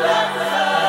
love, love.